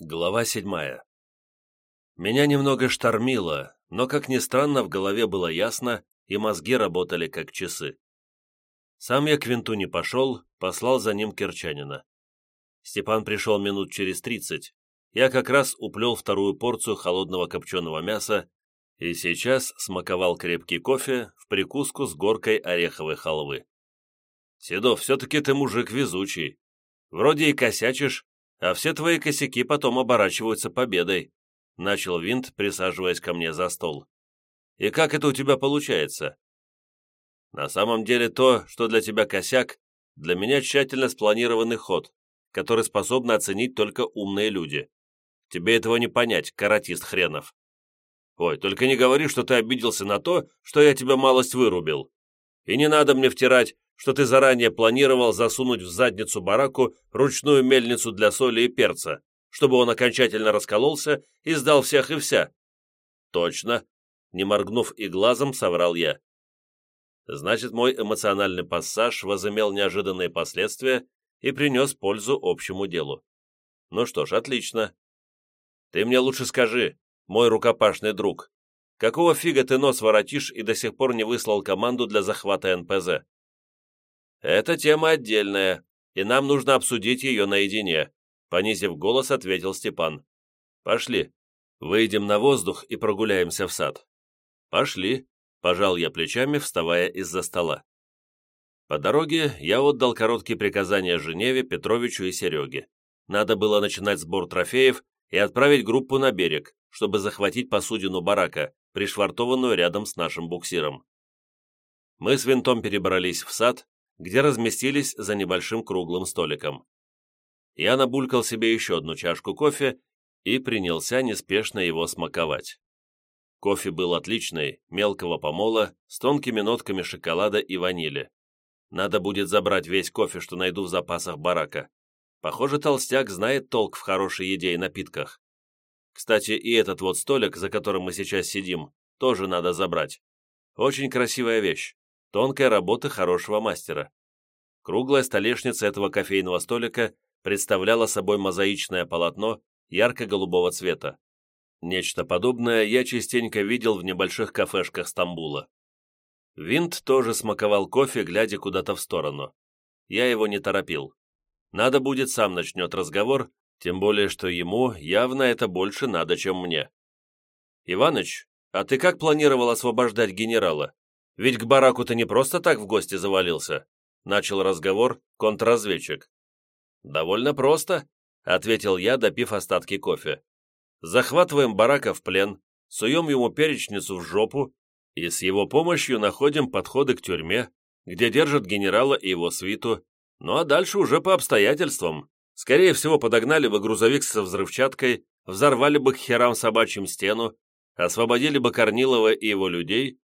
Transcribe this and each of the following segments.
Глава седьмая. Меня немного штормило, но, как ни странно, в голове было ясно, и мозги работали как часы. Сам я к винту не пошел, послал за ним Керчанина. Степан пришел минут через тридцать. Я как раз уплел вторую порцию холодного копченого мяса и сейчас смаковал крепкий кофе в прикуску с горкой ореховой халвы. «Седов, все-таки ты мужик везучий. Вроде и косячишь, а все твои косяки потом оборачиваются победой», — начал Винт, присаживаясь ко мне за стол. «И как это у тебя получается?» «На самом деле то, что для тебя косяк, для меня тщательно спланированный ход, который способны оценить только умные люди. Тебе этого не понять, каратист хренов. Ой, только не говори, что ты обиделся на то, что я тебя малость вырубил. И не надо мне втирать, что ты заранее планировал засунуть в задницу бараку ручную мельницу для соли и перца, чтобы он окончательно раскололся и сдал всех и вся. Точно, не моргнув и глазом, соврал я. Значит, мой эмоциональный пассаж возымел неожиданные последствия и принес пользу общему делу. Ну что ж, отлично. Ты мне лучше скажи, мой рукопашный друг, какого фига ты нос воротишь и до сих пор не выслал команду для захвата НПЗ? «Это тема отдельная, и нам нужно обсудить ее наедине», понизив голос, ответил Степан. «Пошли. Выйдем на воздух и прогуляемся в сад». «Пошли», — пожал я плечами, вставая из-за стола. По дороге я отдал короткие приказания Женеве, Петровичу и Сереге. Надо было начинать сбор трофеев и отправить группу на берег, чтобы захватить посудину барака, пришвартованную рядом с нашим буксиром. Мы с винтом перебрались в сад, где разместились за небольшим круглым столиком. Я набулькал себе еще одну чашку кофе и принялся неспешно его смаковать. Кофе был отличный, мелкого помола, с тонкими нотками шоколада и ванили. Надо будет забрать весь кофе, что найду в запасах барака. Похоже, толстяк знает толк в хорошей еде и напитках. Кстати, и этот вот столик, за которым мы сейчас сидим, тоже надо забрать. Очень красивая вещь. Тонкая работа хорошего мастера. Круглая столешница этого кофейного столика представляла собой мозаичное полотно ярко-голубого цвета. Нечто подобное я частенько видел в небольших кафешках Стамбула. Винт тоже смаковал кофе, глядя куда-то в сторону. Я его не торопил. Надо будет, сам начнет разговор, тем более, что ему явно это больше надо, чем мне. «Иваныч, а ты как планировал освобождать генерала?» Ведь к бараку ты не просто так в гости завалился», — начал разговор контрразведчик. «Довольно просто», — ответил я, допив остатки кофе. «Захватываем барака в плен, суем ему перечницу в жопу и с его помощью находим подходы к тюрьме, где держат генерала и его свиту, ну а дальше уже по обстоятельствам. Скорее всего, подогнали бы грузовик со взрывчаткой, взорвали бы к херам собачьим стену, освободили бы Корнилова и его людей,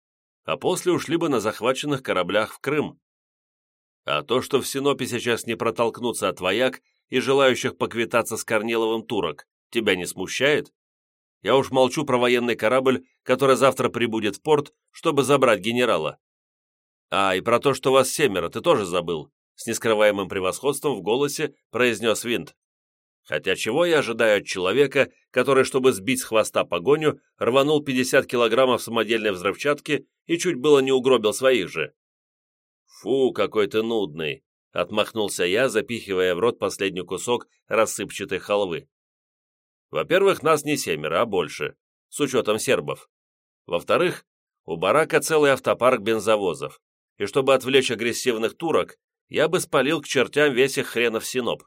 а после ушли бы на захваченных кораблях в Крым. А то, что в Синопе сейчас не протолкнуться от вояк и желающих поквитаться с Корниловым турок, тебя не смущает? Я уж молчу про военный корабль, который завтра прибудет в порт, чтобы забрать генерала. А, и про то, что вас семеро, ты тоже забыл, с нескрываемым превосходством в голосе произнес Винт. Хотя чего я ожидаю от человека, который, чтобы сбить с хвоста погоню, рванул 50 килограммов самодельной взрывчатки и чуть было не угробил своих же? «Фу, какой ты нудный!» — отмахнулся я, запихивая в рот последний кусок рассыпчатой халвы. «Во-первых, нас не семеро, а больше, с учетом сербов. Во-вторых, у барака целый автопарк бензовозов, и чтобы отвлечь агрессивных турок, я бы спалил к чертям весь их хренов синоп.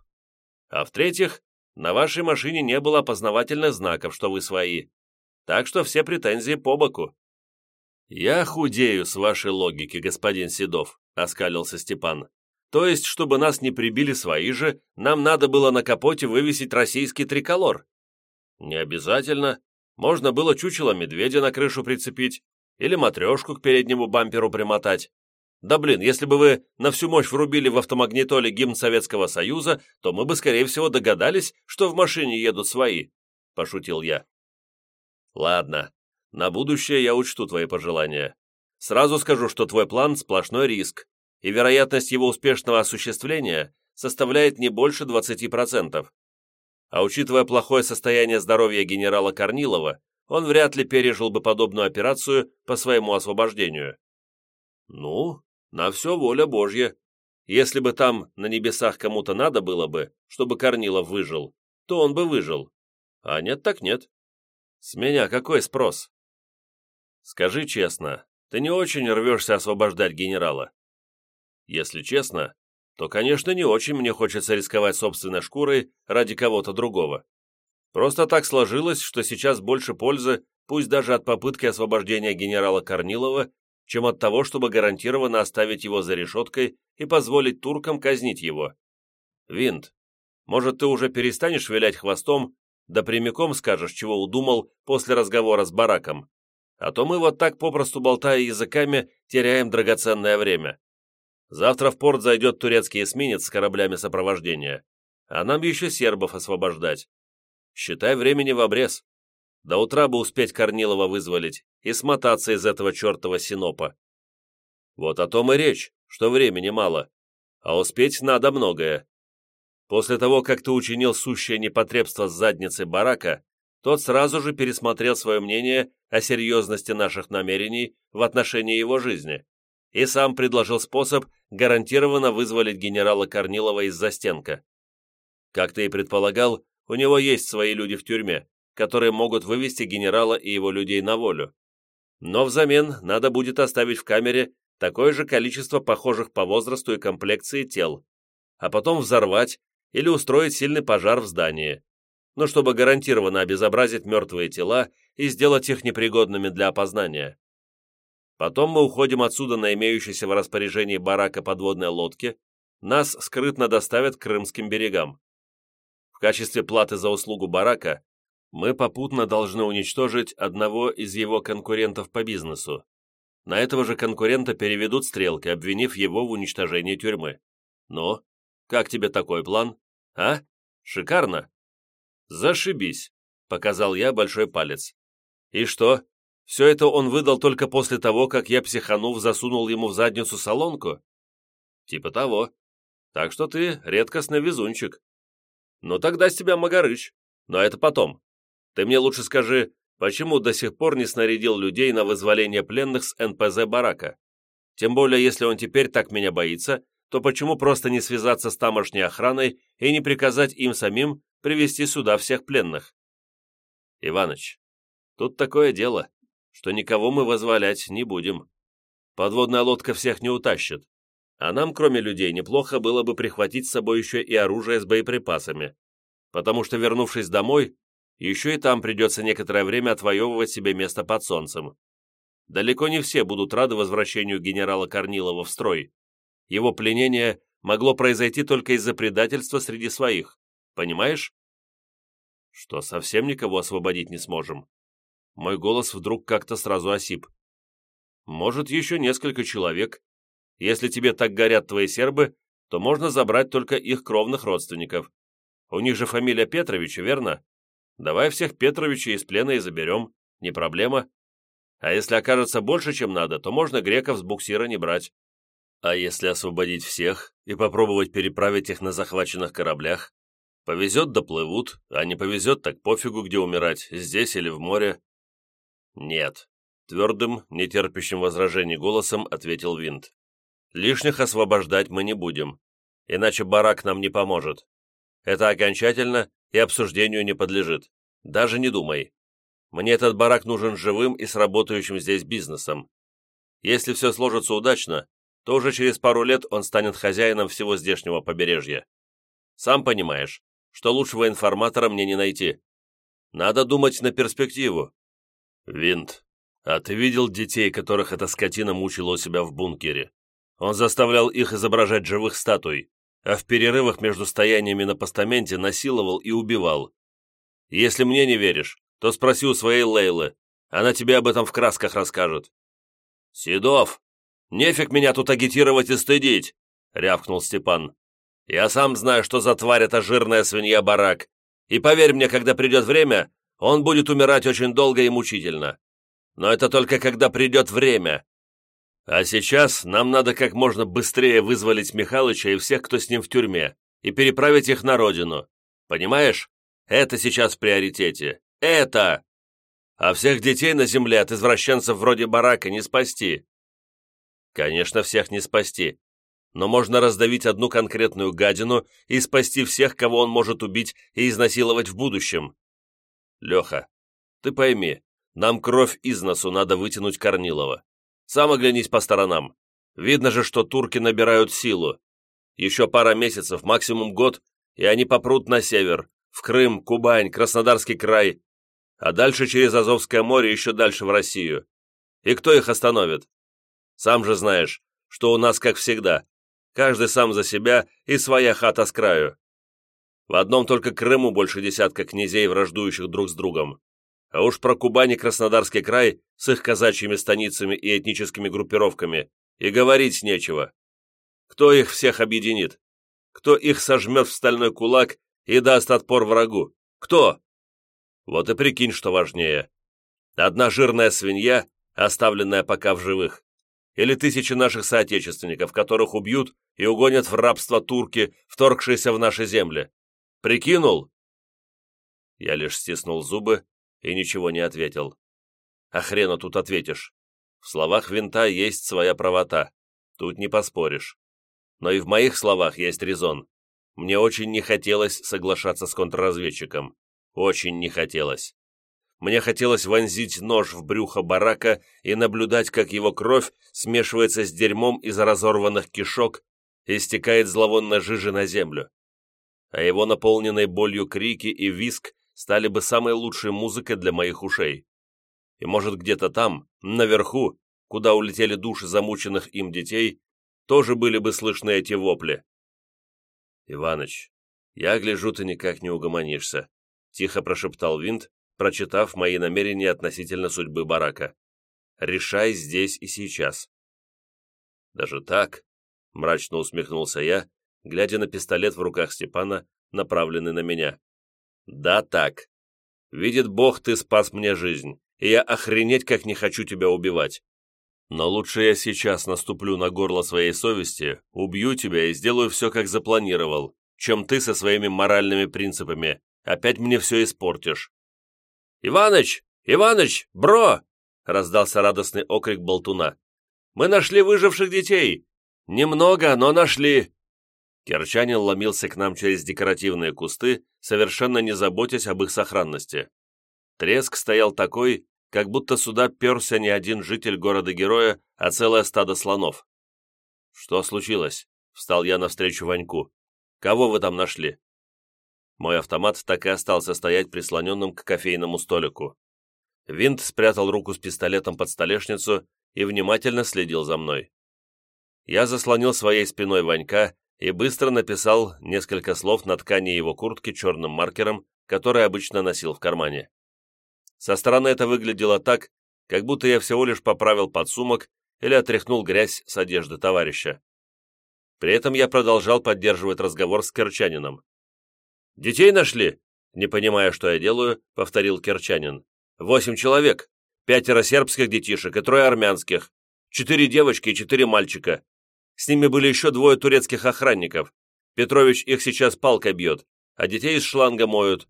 А в-третьих, на вашей машине не было опознавательных знаков, что вы свои. Так что все претензии по боку». «Я худею с вашей логики, господин Седов», — оскалился Степан. «То есть, чтобы нас не прибили свои же, нам надо было на капоте вывесить российский триколор?» «Не обязательно. Можно было чучело медведя на крышу прицепить или матрешку к переднему бамперу примотать. Да блин, если бы вы на всю мощь врубили в автомагнитоле гимн Советского Союза, то мы бы, скорее всего, догадались, что в машине едут свои», — пошутил я. «Ладно, на будущее я учту твои пожелания. Сразу скажу, что твой план — сплошной риск, и вероятность его успешного осуществления составляет не больше 20%. а учитывая плохое состояние здоровья генерала Корнилова, он вряд ли пережил бы подобную операцию по своему освобождению. Ну, на все воля Божья. Если бы там на небесах кому-то надо было бы, чтобы Корнилов выжил, то он бы выжил. А нет так нет. С меня какой спрос? Скажи честно, ты не очень рвешься освобождать генерала? Если честно, то, конечно, не очень мне хочется рисковать собственной шкурой ради кого-то другого. Просто так сложилось, что сейчас больше пользы, пусть даже от попытки освобождения генерала Корнилова, чем от того, чтобы гарантированно оставить его за решеткой и позволить туркам казнить его. Винт, может, ты уже перестанешь вилять хвостом, да прямиком скажешь, чего удумал после разговора с бараком. А то мы вот так, попросту болтая языками, теряем драгоценное время. Завтра в порт зайдет турецкий эсминец с кораблями сопровождения, а нам еще сербов освобождать. Считай времени в обрез. До утра бы успеть Корнилова вызволить и смотаться из этого чертова синопа. Вот о том и речь, что времени мало, а успеть надо многое. После того, как ты учинил сущее непотребство с задницей барака, тот сразу же пересмотрел свое мнение о серьезности наших намерений в отношении его жизни и сам предложил способ гарантированно вызволить генерала Корнилова из застенка. Как ты и предполагал, у него есть свои люди в тюрьме, которые могут вывести генерала и его людей на волю. Но взамен надо будет оставить в камере такое же количество похожих по возрасту и комплекции тел, а потом взорвать или устроить сильный пожар в здании, но чтобы гарантированно обезобразить мертвые тела и сделать их непригодными для опознания. Потом мы уходим отсюда на имеющейся в распоряжении барака подводной лодке, нас скрытно доставят к крымским берегам. В качестве платы за услугу барака мы попутно должны уничтожить одного из его конкурентов по бизнесу. На этого же конкурента переведут стрелки, обвинив его в уничтожении тюрьмы. Ну, как тебе такой план? А? Шикарно? Зашибись, показал я большой палец. И что, все это он выдал только после того, как я, психанув, засунул ему в задницу солонку? Типа того. Так что ты редкостный везунчик. Ну тогда с тебя Магарыч. Но это потом. Ты мне лучше скажи, почему до сих пор не снарядил людей на вызволение пленных с НПЗ барака? Тем более, если он теперь так меня боится, то почему просто не связаться с тамошней охраной и не приказать им самим привести сюда всех пленных? Иваныч, тут такое дело что никого мы возволять не будем. Подводная лодка всех не утащит. А нам, кроме людей, неплохо было бы прихватить с собой еще и оружие с боеприпасами, потому что, вернувшись домой, еще и там придется некоторое время отвоевывать себе место под солнцем. Далеко не все будут рады возвращению генерала Корнилова в строй. Его пленение могло произойти только из-за предательства среди своих, понимаешь? Что совсем никого освободить не сможем. Мой голос вдруг как-то сразу осип. «Может, еще несколько человек. Если тебе так горят твои сербы, то можно забрать только их кровных родственников. У них же фамилия Петрович, верно? Давай всех Петровичей из плена и заберем, не проблема. А если окажется больше, чем надо, то можно греков с буксира не брать. А если освободить всех и попробовать переправить их на захваченных кораблях? Повезет, доплывут, а не повезет, так пофигу, где умирать, здесь или в море. «Нет», — твердым, нетерпящим возражений голосом ответил Винт. «Лишних освобождать мы не будем, иначе барак нам не поможет. Это окончательно и обсуждению не подлежит. Даже не думай. Мне этот барак нужен живым и с работающим здесь бизнесом. Если все сложится удачно, то уже через пару лет он станет хозяином всего здешнего побережья. Сам понимаешь, что лучшего информатора мне не найти. Надо думать на перспективу, «Винт, а ты видел детей, которых эта скотина мучила у себя в бункере? Он заставлял их изображать живых статуй, а в перерывах между стояниями на постаменте насиловал и убивал. Если мне не веришь, то спроси у своей Лейлы, она тебе об этом в красках расскажет». «Седов, нефиг меня тут агитировать и стыдить!» — рявкнул Степан. «Я сам знаю, что за тварь эта жирная свинья-барак, и поверь мне, когда придет время, он будет умирать очень долго и мучительно. Но это только когда придет время. А сейчас нам надо как можно быстрее вызволить Михалыча и всех, кто с ним в тюрьме, и переправить их на родину. Понимаешь? Это сейчас в приоритете. Это! А всех детей на земле от извращенцев вроде барака не спасти. Конечно, всех не спасти, но можно раздавить одну конкретную гадину и спасти всех, кого он может убить и изнасиловать в будущем. Леха, ты пойми, нам кровь из носу надо вытянуть Корнилова. Сам оглянись по сторонам. Видно же, что турки набирают силу. Еще пара месяцев, максимум год, и они попрут на север, в Крым, Кубань, Краснодарский край, а дальше через Азовское море еще дальше в Россию. И кто их остановит? Сам же знаешь, что у нас как всегда. Каждый сам за себя и своя хата с краю. В одном только Крыму больше десятка князей, враждующих друг с другом. А уж про Кубань и Краснодарский край с их казачьими станицами и этническими группировками и говорить нечего. Кто их всех объединит? Кто их сожмет в стальной кулак и даст отпор врагу? Кто? Вот и прикинь, что важнее. Одна жирная свинья, оставленная пока в живых, или тысячи наших соотечественников, которых убьют и угонят в рабство турки, вторгшиеся в наши земли. Прикинул?» Я лишь стиснул зубы и ничего не ответил. «А хрена тут ответишь? В словах винта есть своя правота. Тут не поспоришь. Но и в моих словах есть резон. Мне очень не хотелось соглашаться с контрразведчиком. Очень не хотелось. Мне хотелось вонзить нож в брюхо барака и наблюдать, как его кровь смешивается с дерьмом из разорванных кишок и стекает зловонно жижи на землю а его наполненные болью крики и виск стали бы самой лучшей музыкой для моих ушей. И может где-то там, наверху, куда улетели души замученных им детей, тоже были бы слышны эти вопли. «Иваныч, я гляжу, ты никак не угомонишься», — тихо прошептал Винт, прочитав мои намерения относительно судьбы барака. «Решай здесь и сейчас». «Даже так?» — мрачно усмехнулся я, глядя на пистолет в руках Степана, направленный на меня. «Да так. Видит Бог, ты спас мне жизнь, и я охренеть как не хочу тебя убивать. Но лучше я сейчас наступлю на горло своей совести, убью тебя и сделаю все, как запланировал, чем ты со своими моральными принципами. Опять мне все испортишь». «Иваныч! Иваныч! Бро!» — раздался радостный окрик болтуна. «Мы нашли выживших детей! Немного, но нашли!» Керчанин ломился к нам через декоративные кусты, совершенно не заботясь об их сохранности. Треск стоял такой, как будто сюда перся не один житель города-героя, а целое стадо слонов. «Что случилось?» — встал я навстречу Ваньку. «Кого вы там нашли?» Мой автомат так и остался стоять прислоненным к кофейному столику. Винт спрятал руку с пистолетом под столешницу и внимательно следил за мной. Я заслонил своей спиной Ванька и быстро написал несколько слов на ткани его куртки черным маркером, который обычно носил в кармане. Со стороны это выглядело так, как будто я всего лишь поправил подсумок или отряхнул грязь с одежды товарища. При этом я продолжал поддерживать разговор с Керчанином. «Детей нашли?» Не понимая, что я делаю, повторил Керчанин. «Восемь человек. Пятеро сербских детишек и трое армянских. Четыре девочки и четыре мальчика. С ними были еще двое турецких охранников. Петрович их сейчас палкой бьет, а детей из шланга моют».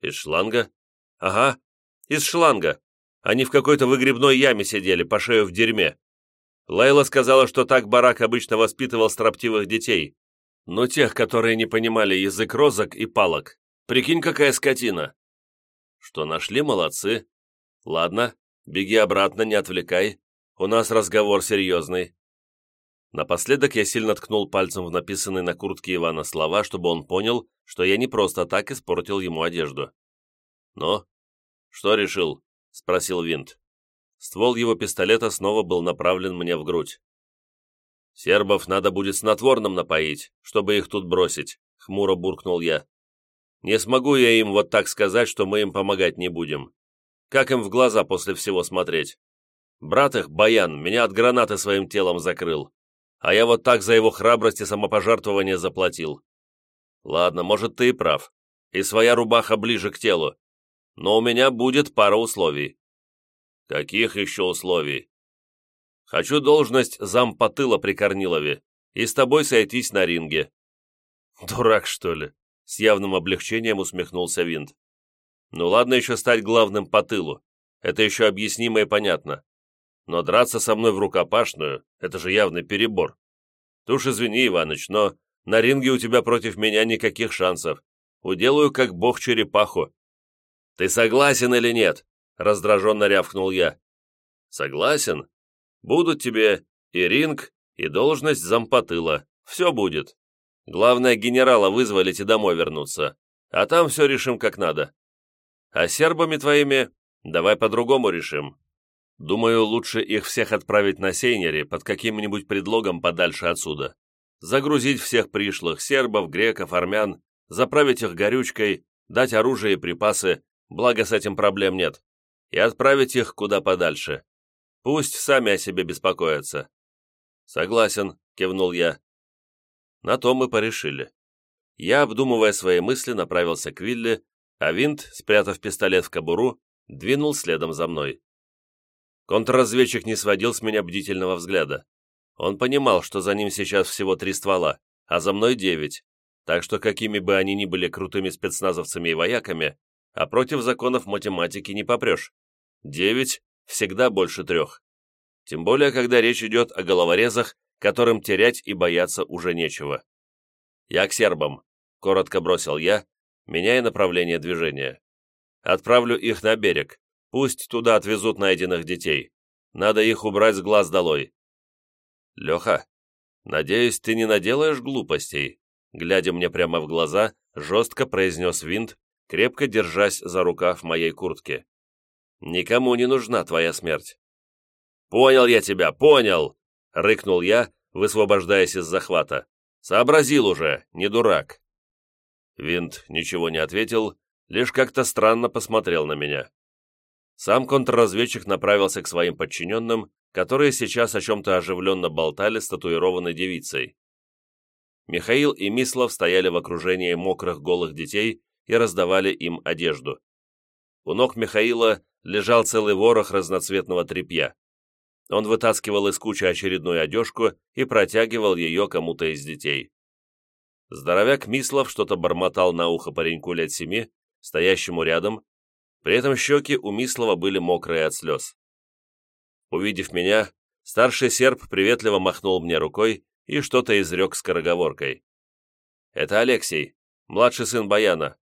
«Из шланга?» «Ага, из шланга. Они в какой-то выгребной яме сидели, по шею в дерьме. Лейла сказала, что так барак обычно воспитывал строптивых детей. Но тех, которые не понимали язык розок и палок. Прикинь, какая скотина. Что нашли, молодцы. Ладно, беги обратно, не отвлекай. У нас разговор серьезный. Напоследок я сильно ткнул пальцем в написанные на куртке Ивана слова, чтобы он понял, что я не просто так испортил ему одежду. «Ну, что решил?» — спросил Винт. Ствол его пистолета снова был направлен мне в грудь. «Сербов надо будет снотворным напоить, чтобы их тут бросить», — хмуро буркнул я. «Не смогу я им вот так сказать, что мы им помогать не будем. Как им в глаза после всего смотреть? Брат их, Баян, меня от гранаты своим телом закрыл а я вот так за его храбрость и самопожертвование заплатил. Ладно, может, ты и прав, и своя рубаха ближе к телу, но у меня будет пара условий. Каких еще условий? Хочу должность зампотыла тыла при Корнилове и с тобой сойтись на ринге. Дурак, что ли? с явным облегчением усмехнулся Винт. «Ну ладно еще стать главным по тылу, это еще объяснимо и понятно. Но драться со мной в рукопашную — это же явный перебор. Ты уж извини, Иваныч, но на ринге у тебя против меня никаких шансов. Уделаю, как бог черепаху». «Ты согласен или нет?» — раздраженно рявкнул я. «Согласен. Будут тебе и ринг, и должность зампотыла. Все будет. Главное, генерала вызволить и домой вернуться. А там все решим как надо. А сербами твоими давай по-другому решим. Думаю, лучше их всех отправить на сейнере под каким-нибудь предлогом подальше отсюда. Загрузить всех пришлых, сербов, греков, армян, заправить их горючкой, дать оружие и припасы, благо с этим проблем нет, и отправить их куда подальше. Пусть сами о себе беспокоятся. «Согласен», — кивнул я. На то мы порешили. Я, обдумывая свои мысли, направился к Вилле, а Винт, спрятав пистолет в кобуру, двинул следом за мной. Контрразведчик не сводил с меня бдительного взгляда. Он понимал, что за ним сейчас всего три ствола, а за мной девять, так что какими бы они ни были крутыми спецназовцами и вояками, а против законов математики не попрешь. Девять всегда больше трех. Тем более, когда речь идет о головорезах, которым терять и бояться уже нечего. «Я к сербам», — коротко бросил я, меняя направление движения. «Отправлю их на берег, Пусть туда отвезут найденных детей. Надо их убрать с глаз долой. Леха, надеюсь, ты не наделаешь глупостей?» Глядя мне прямо в глаза, жестко произнес Винт, крепко держась за рукав моей куртки. «Никому не нужна твоя смерть». «Понял я тебя, понял!» — рыкнул я, высвобождаясь из захвата. «Сообразил уже, не дурак». Винт ничего не ответил, лишь как-то странно посмотрел на меня. Сам контрразведчик направился к своим подчиненным, которые сейчас о чем-то оживленно болтали с татуированной девицей. Михаил и Мислов стояли в окружении мокрых голых детей и раздавали им одежду. У ног Михаила лежал целый ворох разноцветного тряпья. Он вытаскивал из кучи очередную одежку и протягивал ее кому-то из детей. Здоровяк Мислов что-то бормотал на ухо пареньку лет семи, стоящему рядом, при этом щеки у Мислова были мокрые от слез. Увидев меня, старший серб приветливо махнул мне рукой и что-то изрек скороговоркой. «Это Алексей, младший сын Баяна.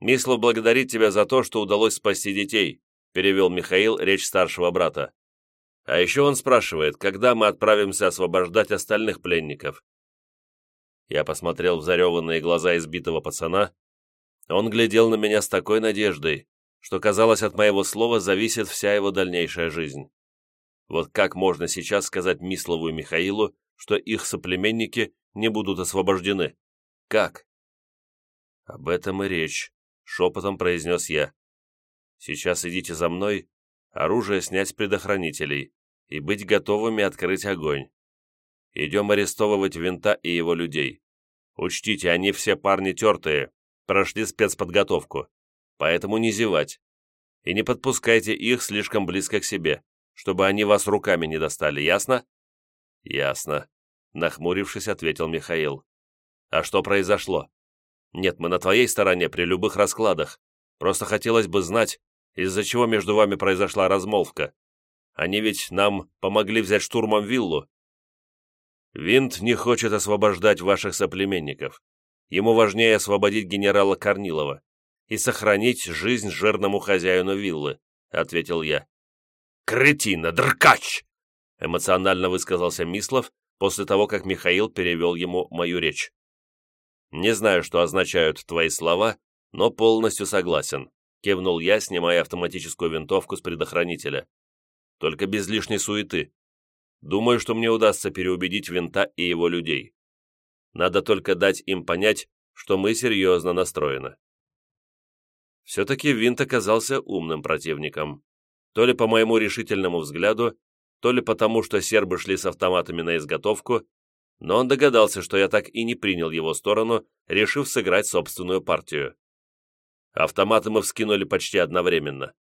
Мислов благодарит тебя за то, что удалось спасти детей», перевел Михаил речь старшего брата. «А еще он спрашивает, когда мы отправимся освобождать остальных пленников». Я посмотрел в зареванные глаза избитого пацана. Он глядел на меня с такой надеждой, что, казалось, от моего слова зависит вся его дальнейшая жизнь. Вот как можно сейчас сказать Мислову и Михаилу, что их соплеменники не будут освобождены? Как? Об этом и речь, шепотом произнес я. Сейчас идите за мной, оружие снять с предохранителей и быть готовыми открыть огонь. Идем арестовывать Винта и его людей. Учтите, они все парни тертые, прошли спецподготовку поэтому не зевать. И не подпускайте их слишком близко к себе, чтобы они вас руками не достали, ясно?» «Ясно», — нахмурившись, ответил Михаил. «А что произошло?» «Нет, мы на твоей стороне при любых раскладах. Просто хотелось бы знать, из-за чего между вами произошла размолвка. Они ведь нам помогли взять штурмом виллу». «Винт не хочет освобождать ваших соплеменников. Ему важнее освободить генерала Корнилова и сохранить жизнь жирному хозяину виллы», — ответил я. «Кретина, дркач!» — эмоционально высказался Мислов после того, как Михаил перевел ему мою речь. «Не знаю, что означают твои слова, но полностью согласен», — кивнул я, снимая автоматическую винтовку с предохранителя. «Только без лишней суеты. Думаю, что мне удастся переубедить Винта и его людей. Надо только дать им понять, что мы серьезно настроены». Все-таки Винт оказался умным противником. То ли по моему решительному взгляду, то ли потому, что сербы шли с автоматами на изготовку, но он догадался, что я так и не принял его сторону, решив сыграть собственную партию. Автоматы мы вскинули почти одновременно.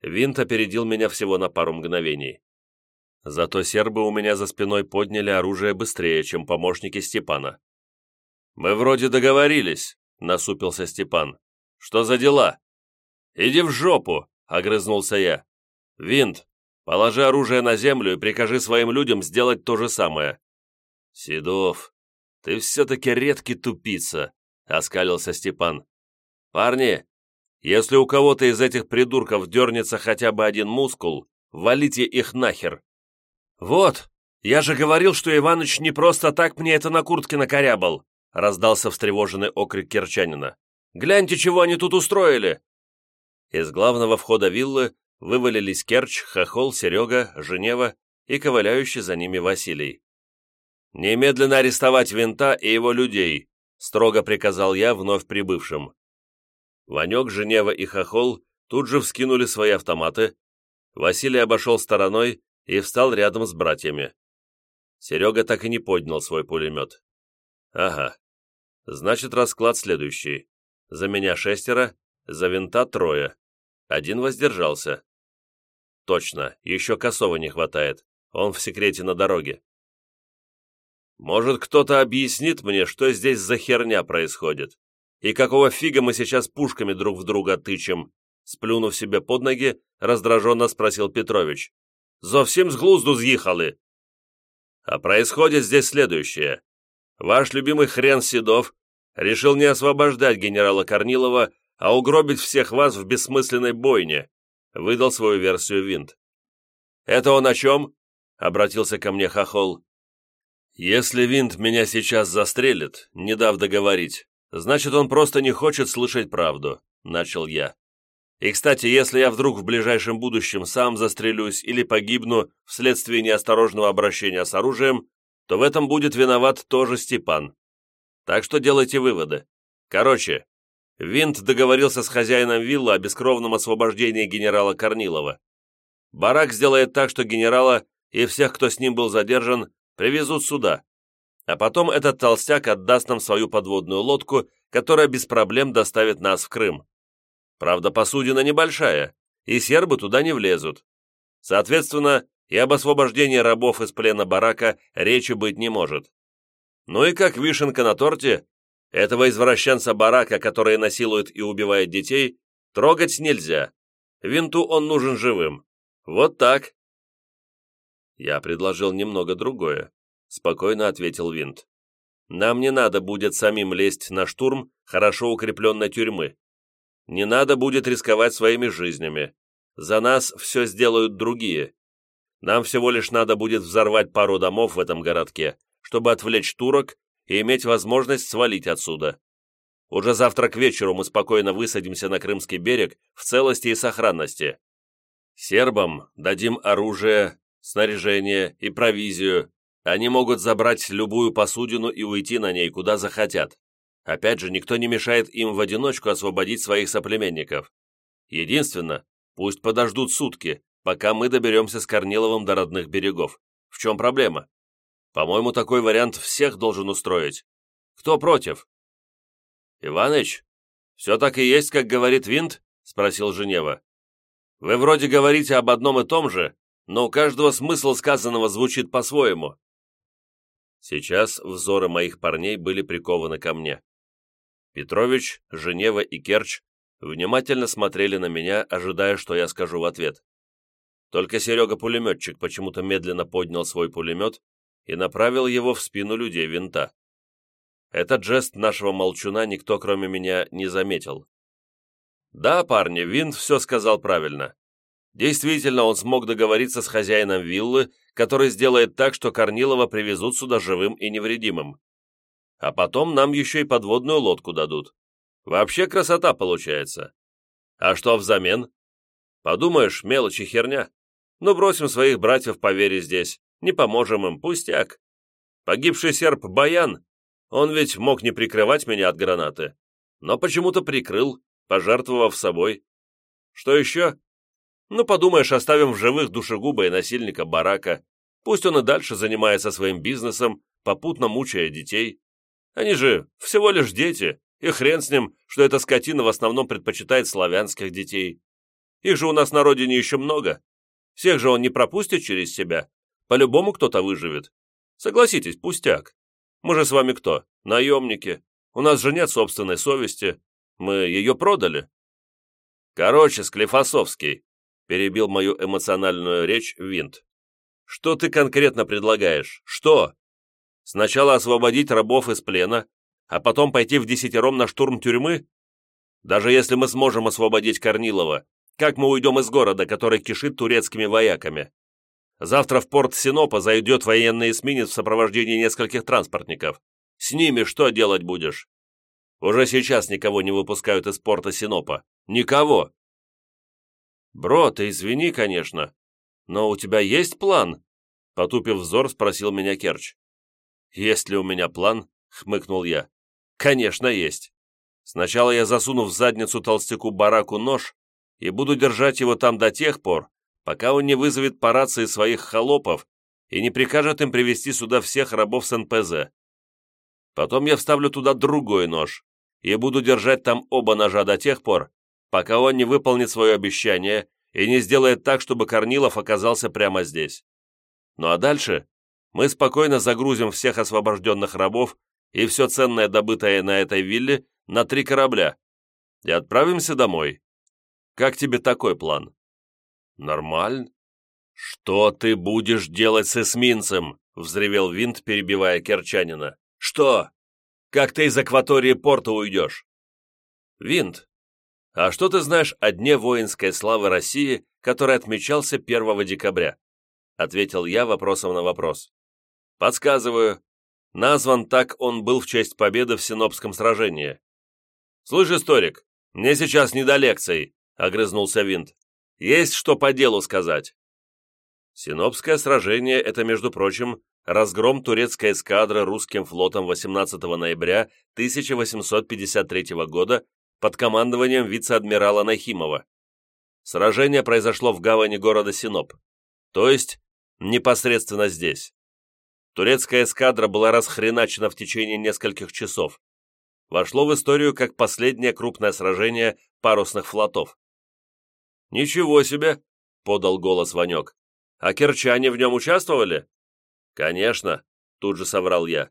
Винт опередил меня всего на пару мгновений. Зато сербы у меня за спиной подняли оружие быстрее, чем помощники Степана. «Мы вроде договорились», насупился Степан. «Что за дела?» «Иди в жопу!» — огрызнулся я. «Винт, положи оружие на землю и прикажи своим людям сделать то же самое». «Седов, ты все-таки редкий тупица», — оскалился Степан. «Парни, если у кого-то из этих придурков дернется хотя бы один мускул, валите их нахер». «Вот, я же говорил, что Иваныч не просто так мне это на куртке накорябал», раздался встревоженный окрик Керчанина. «Гляньте, чего они тут устроили!» Из главного входа виллы вывалились Керч, Хохол, Серега, Женева и ковыляющий за ними Василий. «Немедленно арестовать винта и его людей», строго приказал я вновь прибывшим. Ванек, Женева и Хохол тут же вскинули свои автоматы. Василий обошел стороной и встал рядом с братьями. Серега так и не поднял свой пулемет. Ага. Значит, расклад следующий. За меня шестеро, за винта трое. Один воздержался. Точно, еще Косова не хватает. Он в секрете на дороге. Может, кто-то объяснит мне, что здесь за херня происходит? И какого фига мы сейчас пушками друг в друга тычем? Сплюнув себе под ноги, раздраженно спросил Петрович. «Зовсім с глузду з'їхали!» А происходит здесь следующее. Ваш любимый хрен Седов решил не освобождать генерала Корнилова, а угробить всех вас в бессмысленной бойне», — выдал свою версию Винт. «Это он о чем?» — обратился ко мне Хохол. «Если Винт меня сейчас застрелит, не дав договорить, значит, он просто не хочет слышать правду», — начал я. «И, кстати, если я вдруг в ближайшем будущем сам застрелюсь или погибну вследствие неосторожного обращения с оружием, то в этом будет виноват тоже Степан. Так что делайте выводы. Короче, Винт договорился с хозяином виллы о бескровном освобождении генерала Корнилова. Барак сделает так, что генерала и всех, кто с ним был задержан, привезут сюда. А потом этот толстяк отдаст нам свою подводную лодку, которая без проблем доставит нас в Крым. Правда, посудина небольшая, и сербы туда не влезут. Соответственно, и об освобождении рабов из плена барака речи быть не может. Ну и как вишенка на торте, этого извращенца барака, который насилует и убивает детей, трогать нельзя. Винту он нужен живым. Вот так. Я предложил немного другое, спокойно ответил Винт. Нам не надо будет самим лезть на штурм хорошо укрепленной тюрьмы. Не надо будет рисковать своими жизнями. За нас все сделают другие. Нам всего лишь надо будет взорвать пару домов в этом городке, чтобы отвлечь турок и иметь возможность свалить отсюда. Уже завтра к вечеру мы спокойно высадимся на Крымский берег в целости и сохранности. Сербам дадим оружие, снаряжение и провизию. Они могут забрать любую посудину и уйти на ней, куда захотят. Опять же, никто не мешает им в одиночку освободить своих соплеменников. Единственное, пусть подождут сутки, пока мы доберемся с Корниловым до родных берегов. В чем проблема? По-моему, такой вариант всех должен устроить. Кто против?» «Иваныч, все так и есть, как говорит Винт?» — спросил Женева. «Вы вроде говорите об одном и том же, но у каждого смысл сказанного звучит по-своему». Сейчас взоры моих парней были прикованы ко мне. Петрович, Женева и Керч внимательно смотрели на меня, ожидая, что я скажу в ответ. Только Серега-пулеметчик почему-то медленно поднял свой пулемет и направил его в спину людей винта. Этот жест нашего молчуна никто, кроме меня, не заметил. Да, парни, Винт все сказал правильно. Действительно, он смог договориться с хозяином виллы, который сделает так, что Корнилова привезут сюда живым и невредимым. А потом нам еще и подводную лодку дадут. Вообще красота получается. А что взамен? Подумаешь, мелочи херня. Ну, бросим своих братьев по вере здесь, не поможем им, пустяк. Погибший серб Баян, он ведь мог не прикрывать меня от гранаты, но почему-то прикрыл, пожертвовав собой. Что еще? Ну, подумаешь, оставим в живых душегуба и насильника барака. Пусть он и дальше занимается своим бизнесом, попутно мучая детей. Они же всего лишь дети, и хрен с ним, что эта скотина в основном предпочитает славянских детей. Их же у нас на родине еще много. Всех же он не пропустит через себя. По-любому кто-то выживет. Согласитесь, пустяк. Мы же с вами кто? Наемники. У нас же нет собственной совести. Мы ее продали». «Короче, Склифосовский», — перебил мою эмоциональную речь Винт. «Что ты конкретно предлагаешь? Что? Сначала освободить рабов из плена, а потом пойти в десятером на штурм тюрьмы? Даже если мы сможем освободить Корнилова, как мы уйдем из города, который кишит турецкими вояками? Завтра в порт Синопа зайдет военный эсминец в сопровождении нескольких транспортников. С ними что делать будешь? Уже сейчас никого не выпускают из порта Синопа. Никого. Бро, ты извини, конечно, но у тебя есть план? Потупив взор, спросил меня Керч. Есть ли у меня план? Хмыкнул я. Конечно, есть. Сначала я засуну в задницу толстяку бараку нож и буду держать его там до тех пор, пока он не вызовет по рации своих холопов и не прикажет им привести сюда всех рабов с НПЗ. Потом я вставлю туда другой нож и буду держать там оба ножа до тех пор, пока он не выполнит свое обещание и не сделает так, чтобы Корнилов оказался прямо здесь. Ну а дальше мы спокойно загрузим всех освобожденных рабов и все ценное, добытое на этой вилле, на три корабля и отправимся домой. Как тебе такой план?» «Нормально». «Что ты будешь делать с эсминцем?» — взревел Винт, перебивая Керчанина. «Что? Как ты из акватории порта уйдешь?» «Винт, а что ты знаешь о Дне воинской славы России, который отмечался 1 декабря?» — ответил я вопросом на вопрос. «Подсказываю. Назван так он был в честь победы в Синопском сражении». «Слышь, историк, мне сейчас не до лекций», — огрызнулся Винт. Есть что по делу сказать. Синопское сражение – это, между прочим, разгром турецкой эскадры русским флотом 18 ноября 1853 года под командованием вице-адмирала Нахимова. Сражение произошло в гавани города Синоп, то есть непосредственно здесь. Турецкая эскадра была расхреначена в течение нескольких часов. Вошло в историю как последнее крупное сражение парусных флотов. «Ничего себе!» — подал голос Ванек. «А керчане в нем участвовали?» «Конечно», — тут же соврал я.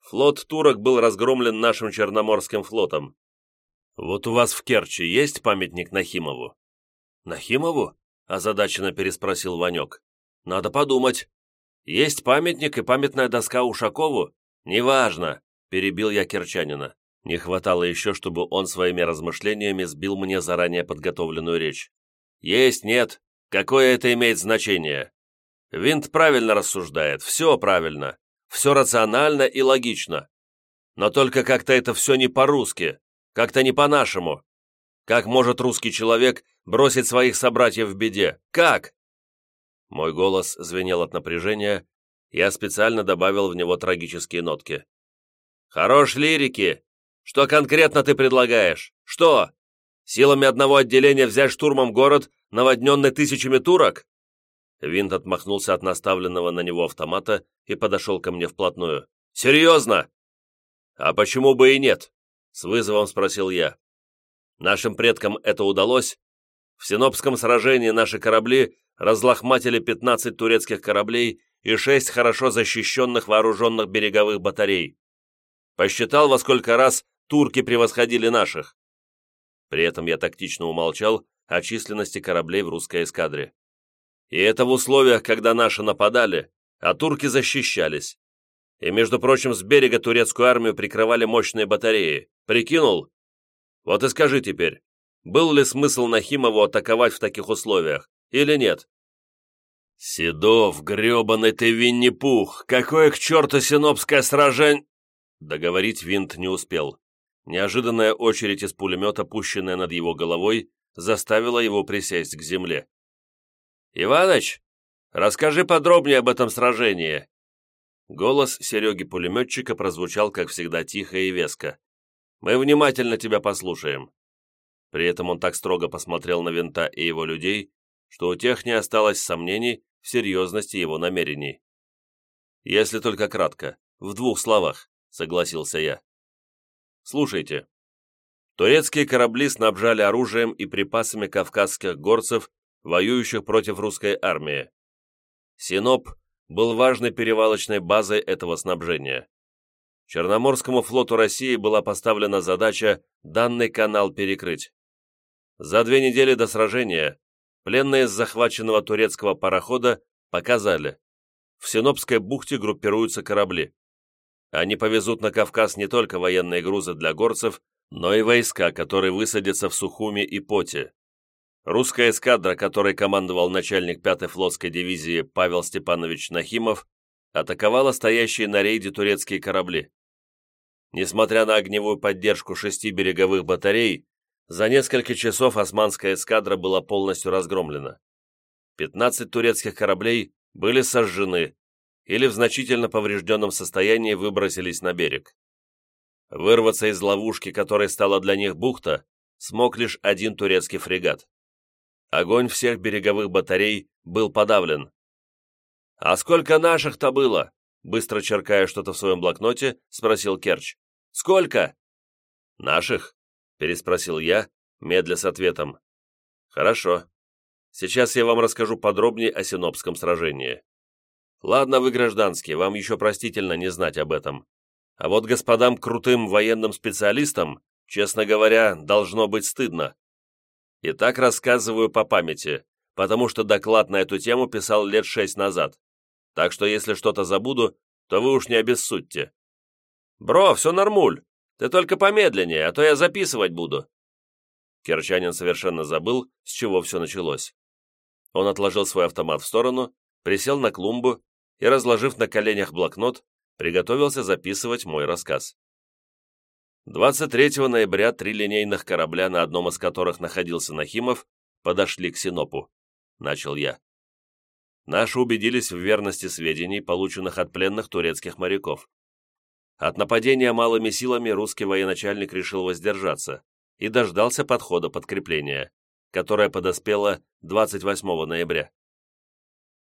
«Флот турок был разгромлен нашим Черноморским флотом. Вот у вас в Керчи есть памятник Нахимову?» «Нахимову?» — озадаченно переспросил Ванек. «Надо подумать. Есть памятник и памятная доска Ушакову? Неважно», — перебил я Керчанина. Не хватало еще, чтобы он своими размышлениями сбил мне заранее подготовленную речь. Есть, нет, какое это имеет значение? Винт правильно рассуждает, все правильно, все рационально и логично. Но только как-то это все не по-русски, как-то не по-нашему. Как может русский человек бросить своих собратьев в беде? Как? Мой голос звенел от напряжения, я специально добавил в него трагические нотки. «Хорош лирики! Что конкретно ты предлагаешь? Что? Силами одного отделения взять штурмом город, наводненный тысячами турок?» Винт отмахнулся от наставленного на него автомата и подошел ко мне вплотную. «Серьезно?» «А почему бы и нет?» — с вызовом спросил я. «Нашим предкам это удалось. В Синопском сражении наши корабли разлохматили 15 турецких кораблей и 6 хорошо защищенных вооруженных береговых батарей. Посчитал, во сколько раз турки превосходили наших. При этом я тактично умолчал о численности кораблей в русской эскадре. И это в условиях, когда наши нападали, а турки защищались. И, между прочим, с берега турецкую армию прикрывали мощные батареи. Прикинул? Вот и скажи теперь, был ли смысл Нахимову атаковать в таких условиях, или нет? «Седов, гребаный ты Винни-Пух! Какое к черту синопское сражение!» Договорить Винт не успел. Неожиданная очередь из пулемета, пущенная над его головой, заставила его присесть к земле. «Иваныч, расскажи подробнее об этом сражении!» Голос Сереги-пулеметчика прозвучал, как всегда, тихо и веско. «Мы внимательно тебя послушаем». При этом он так строго посмотрел на Винта и его людей, что у тех не осталось сомнений в серьезности его намерений. «Если только кратко, в двух словах», — согласился я. Слушайте. Турецкие корабли снабжали оружием и припасами кавказских горцев, воюющих против русской армии. Синоп был важной перевалочной базой этого снабжения. Черноморскому флоту России была поставлена задача данный канал перекрыть. За две недели до сражения пленные с захваченного турецкого парохода показали, в Синопской бухте группируются корабли. Они повезут на Кавказ не только военные грузы для горцев, но и войска, которые высадятся в Сухуми и Поте. Русская эскадра, которой командовал начальник 5-й флотской дивизии Павел Степанович Нахимов, атаковала стоящие на рейде турецкие корабли. Несмотря на огневую поддержку шести береговых батарей, за несколько часов османская эскадра была полностью разгромлена. 15 турецких кораблей были сожжены или в значительно поврежденном состоянии выбросились на берег. Вырваться из ловушки, которой стала для них бухта, смог лишь один турецкий фрегат. Огонь всех береговых батарей был подавлен. «А сколько наших-то было?» Быстро черкая что-то в своем блокноте, спросил Керч. «Сколько?» «Наших?» — переспросил я, медля с ответом. «Хорошо. Сейчас я вам расскажу подробнее о Синопском сражении. Ладно, вы гражданские, вам еще простительно не знать об этом. А вот господам крутым военным специалистам, честно говоря, должно быть стыдно. И так рассказываю по памяти, потому что доклад на эту тему писал лет шесть назад. Так что если что-то забуду, то вы уж не обессудьте. «Бро, все нормуль. Ты только помедленнее, а то я записывать буду». Керчанин совершенно забыл, с чего все началось. Он отложил свой автомат в сторону, присел на клумбу и, разложив на коленях блокнот, приготовился записывать мой рассказ. 23 ноября три линейных корабля, на одном из которых находился Нахимов, подошли к Синопу. Начал я. Наши убедились в верности сведений, полученных от пленных турецких моряков. От нападения малыми силами русский военачальник решил воздержаться и дождался подхода подкрепления, которое подоспело 28 ноября.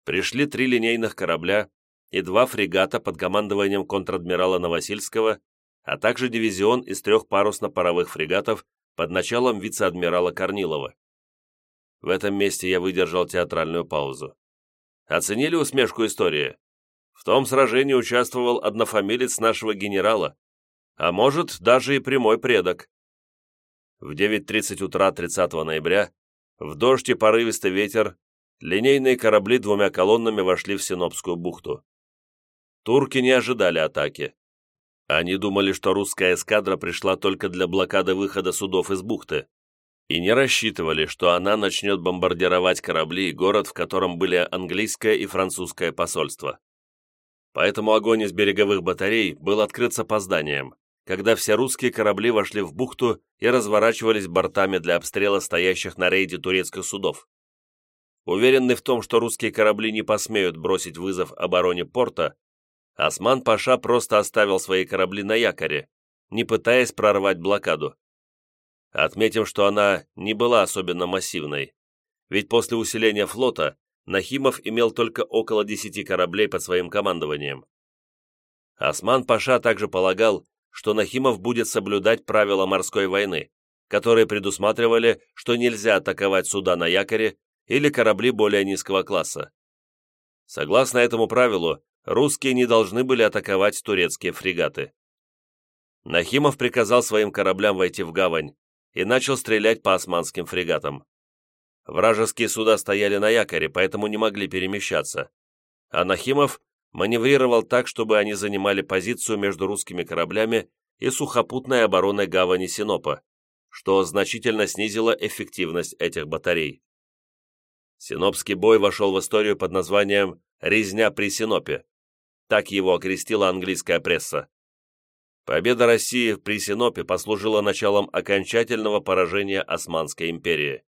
Пришли три линейных корабля и два фрегата под командованием контр-адмирала Новосильского а также дивизион из трех парусно-паровых фрегатов под началом вице-адмирала Корнилова. В этом месте я выдержал театральную паузу. Оценили усмешку истории? В том сражении участвовал однофамилец нашего генерала, а может, даже и прямой предок. В 9.30 утра 30 ноября, в дождь и порывистый ветер, линейные корабли двумя колоннами вошли в Синопскую бухту. Турки не ожидали атаки. Они думали, что русская эскадра пришла только для блокады выхода судов из бухты, и не рассчитывали, что она начнет бомбардировать корабли и город, в котором были английское и французское посольство. Поэтому огонь из береговых батарей был открыт с опозданием, когда все русские корабли вошли в бухту и разворачивались бортами для обстрела стоящих на рейде турецких судов. Уверенный в том, что русские корабли не посмеют бросить вызов обороне порта, Осман-паша просто оставил свои корабли на якоре, не пытаясь прорвать блокаду. Отметим, что она не была особенно массивной, ведь после усиления флота Нахимов имел только около 10 кораблей под своим командованием. Осман-паша также полагал, что Нахимов будет соблюдать правила морской войны, которые предусматривали, что нельзя атаковать суда на якоре или корабли более низкого класса. Согласно этому правилу, русские не должны были атаковать турецкие фрегаты. Нахимов приказал своим кораблям войти в гавань и начал стрелять по османским фрегатам. Вражеские суда стояли на якоре, поэтому не могли перемещаться. А Нахимов маневрировал так, чтобы они занимали позицию между русскими кораблями и сухопутной обороной гавани Синопа, что значительно снизило эффективность этих батарей. Синопский бой вошел в историю под названием «Резня при Синопе», так его окрестила английская пресса. Победа России при Синопе послужила началом окончательного поражения Османской империи.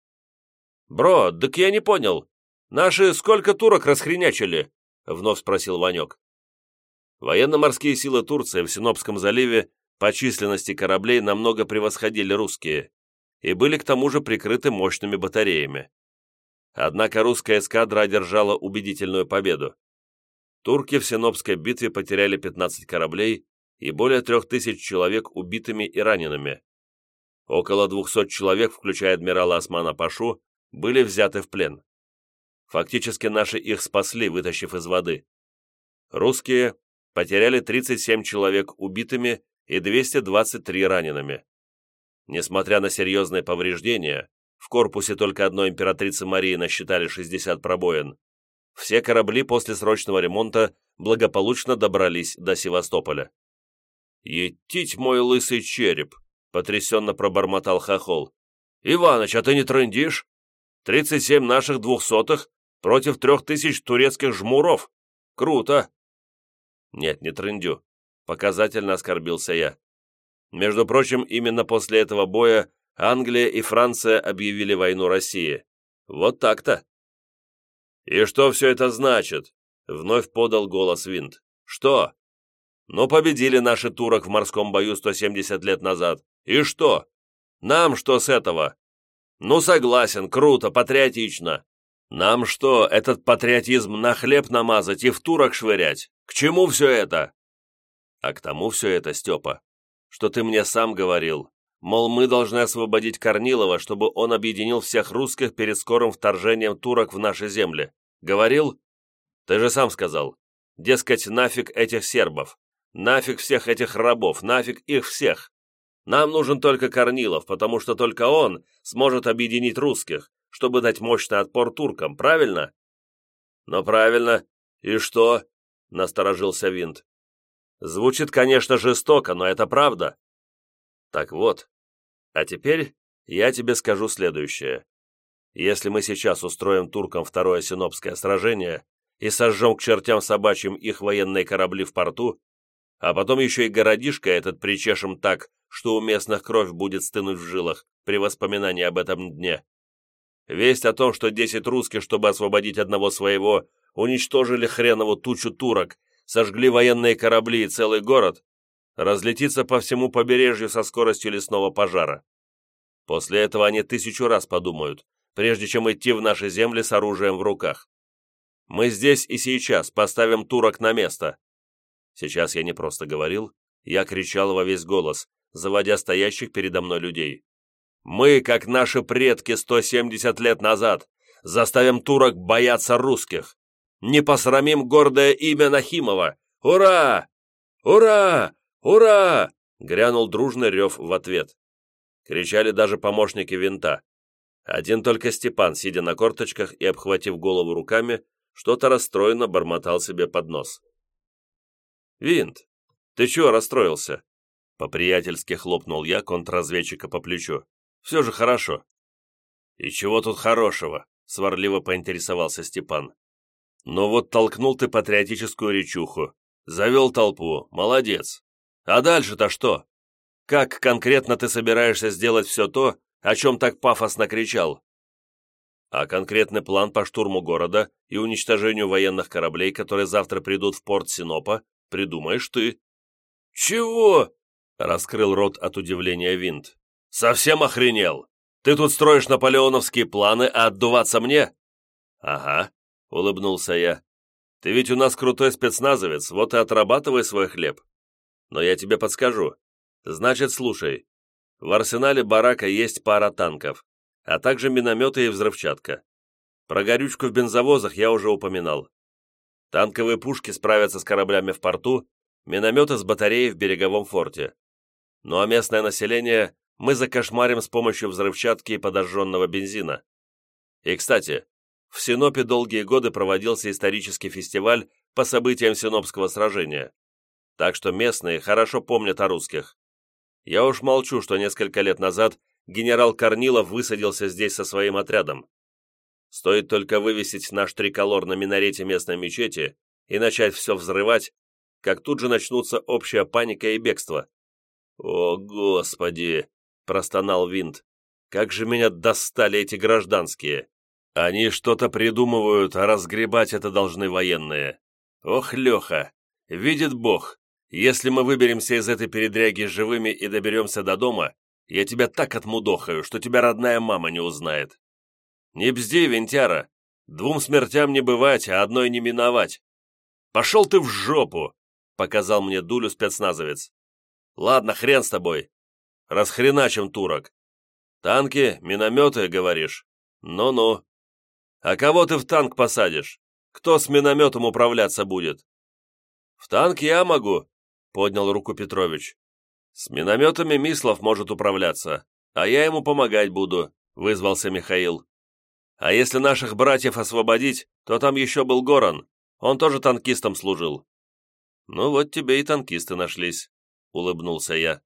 «Бро, так я не понял. Наши сколько турок расхренячили?» — вновь спросил Ванек. Военно-морские силы Турции в Синопском заливе по численности кораблей намного превосходили русские и были к тому же прикрыты мощными батареями. Однако русская эскадра одержала убедительную победу турки в Синопской битве потеряли 15 кораблей и более 3000 человек убитыми и ранеными. Около 200 человек, включая адмирала Османа Пашу, были взяты в плен. Фактически наши их спасли, вытащив из воды. Русские, потеряли 37 человек убитыми и 223 ранеными. Несмотря на серьезные повреждения, в корпусе только одной императрицы Марии насчитали 60 пробоин, все корабли после срочного ремонта благополучно добрались до Севастополя. «Етить мой лысый череп!» — потрясенно пробормотал Хохол. «Иваныч, а ты не трындишь? Тридцать семь наших двухсотых против трех тысяч турецких жмуров. Круто!» «Нет, не трындю», — показательно оскорбился я. Между прочим, именно после этого боя Англия и Франция объявили войну России. Вот так-то. «И что все это значит?» — вновь подал голос Винт. «Что?» «Ну, победили наши турок в морском бою 170 лет назад. И что? Нам что с этого?» «Ну, согласен, круто, патриотично. Нам что, этот патриотизм на хлеб намазать и в турок швырять? К чему все это?» «А к тому все это, Степа, что ты мне сам говорил, мол, мы должны освободить Корнилова, чтобы он объединил всех русских перед скорым вторжением турок в наши земли. Говорил? Ты же сам сказал. Дескать, нафиг этих сербов, нафиг всех этих рабов, нафиг их всех. Нам нужен только Корнилов, потому что только он сможет объединить русских, чтобы дать мощный отпор туркам, правильно? Ну, правильно. И что? Насторожился Винт. Звучит, конечно, жестоко, но это правда. Так вот, а теперь я тебе скажу следующее. Если мы сейчас устроим туркам второе Синопское сражение и сожжем к чертям собачьим их военные корабли в порту, а потом еще и городишко этот причешем так, что у местных кровь будет стынуть в жилах при воспоминании об этом дне. Весть о том, что десять русских, чтобы освободить одного своего, уничтожили хренову тучу турок, сожгли военные корабли и целый город, разлетится по всему побережью со скоростью лесного пожара. После этого они тысячу раз подумают, прежде чем идти в наши земли с оружием в руках. Мы здесь и сейчас поставим турок на место. Сейчас я не просто говорил, я кричал во весь голос, заводя стоящих передо мной людей. Мы, как наши предки 170 лет назад, заставим турок бояться русских. Не посрамим гордое имя Нахимова. Ура! Ура! Ура! Грянул дружный рев в ответ. Кричали даже помощники винта. Один только Степан, сидя на корточках и обхватив голову руками, что-то расстроенно бормотал себе под нос. «Винт, ты чего расстроился?» По-приятельски хлопнул я контрразведчика по плечу. «Все же хорошо». «И чего тут хорошего?» — сварливо поинтересовался Степан. «Ну вот толкнул ты патриотическую речуху. Завел толпу. Молодец. А дальше-то что? Как конкретно ты собираешься сделать все то, о чем так пафосно кричал? А конкретный план по штурму города и уничтожению военных кораблей, которые завтра придут в порт Синопа, придумаешь ты. «Чего?» — раскрыл рот от удивления Винт. «Совсем охренел? Ты тут строишь наполеоновские планы, а отдуваться мне?» «Ага», — улыбнулся я. «Ты ведь у нас крутой спецназовец, вот и отрабатывай свой хлеб. Но я тебе подскажу. Значит, слушай. В арсенале барака есть пара танков, а также минометы и взрывчатка. Про горючку в бензовозах я уже упоминал. Танковые пушки справятся с кораблями в порту, минометы с батареей в береговом форте. Ну а местное население мы закошмарим с помощью взрывчатки и подожженного бензина. И, кстати, в Синопе долгие годы проводился исторический фестиваль по событиям Синопского сражения. Так что местные хорошо помнят о русских. Я уж молчу, что несколько лет назад генерал Корнилов высадился здесь со своим отрядом. Стоит только вывесить наш триколор на минарете местной мечети и начать все взрывать, как тут же начнутся общая паника и бегство. «О, Господи!» – простонал Винт. «Как же меня достали эти гражданские! Они что-то придумывают, а разгребать это должны военные. Ох, Леха! Видит Бог, если мы выберемся из этой передряги живыми и доберемся до дома, я тебя так отмудохаю, что тебя родная мама не узнает. Не бзди, винтяра. Двум смертям не бывать, а одной не миновать. Пошел ты в жопу, показал мне дулю спецназовец. Ладно, хрен с тобой. Расхреначим турок. Танки, минометы, говоришь? Ну-ну. А кого ты в танк посадишь? Кто с минометом управляться будет? «В танк я могу», — поднял руку Петрович. «С минометами Мислов может управляться, а я ему помогать буду», — вызвался Михаил. «А если наших братьев освободить, то там еще был Горан, он тоже танкистом служил». «Ну вот тебе и танкисты нашлись», — улыбнулся я.